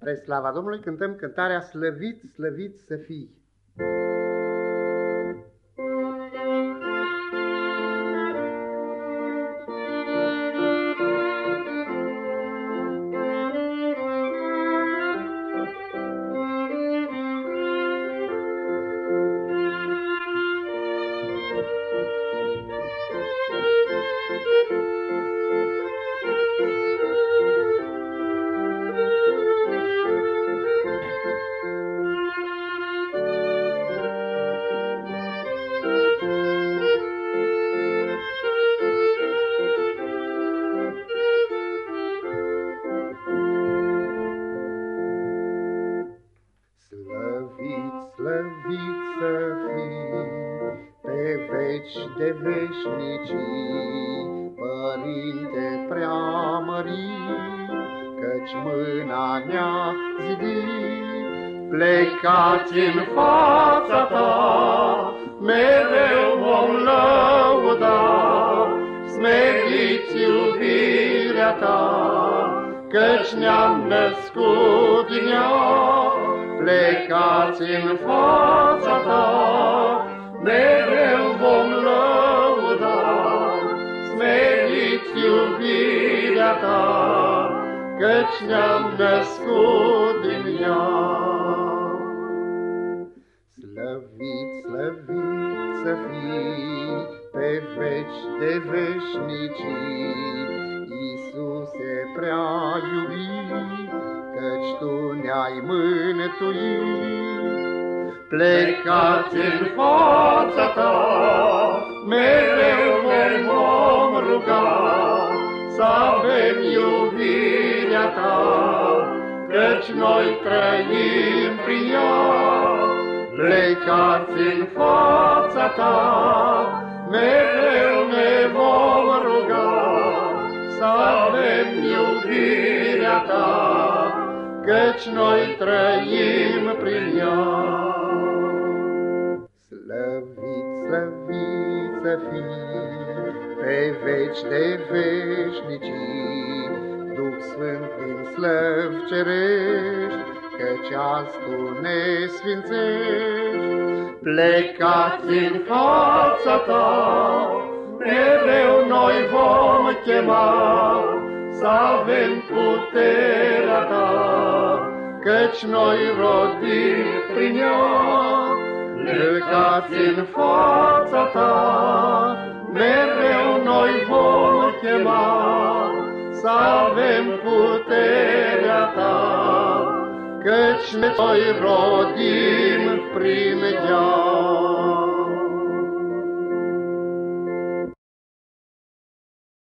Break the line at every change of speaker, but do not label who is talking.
Spre slava Domnului cântăm cântarea Slăvit, slăvit să fii.
Slăvit să fii pe veci de veșnicii, Părinte preamărit, căci mâna ne-a zidit. Plecați în fața ta, mereu vom lăuda, smeriți iubirea ta, căci ne-am născut din ea plecați în fața ta, mereu vom lăuda, smerit iubirea ta, căci ne-am născut din ea. Slăvit, slăvit să fii pe veci de veșnicii, Iisuse prea iubit, căci Tu ne-ai mântuit. Plecați în fața Ta, mereu ne vom ruga, să avem iubirea Ta, căci noi trăim prin ea. Plecați în fața Ta, mereu ne vom ruga, să avem iubirea Ta, căci noi trăim prin ea. Slăvit, slăvit să fii pe veci de veșnicii, Duh Sfânt din slăv cerești, căci azi Tu ne sfințești. Plecați în fața Ta, mereu noi vom chema, să avem puterea Ta, căci noi rodim prin ea. Plecați în fața ta, mereu noi vom chema, să avem puterea ta, căci noi rodim prin ea.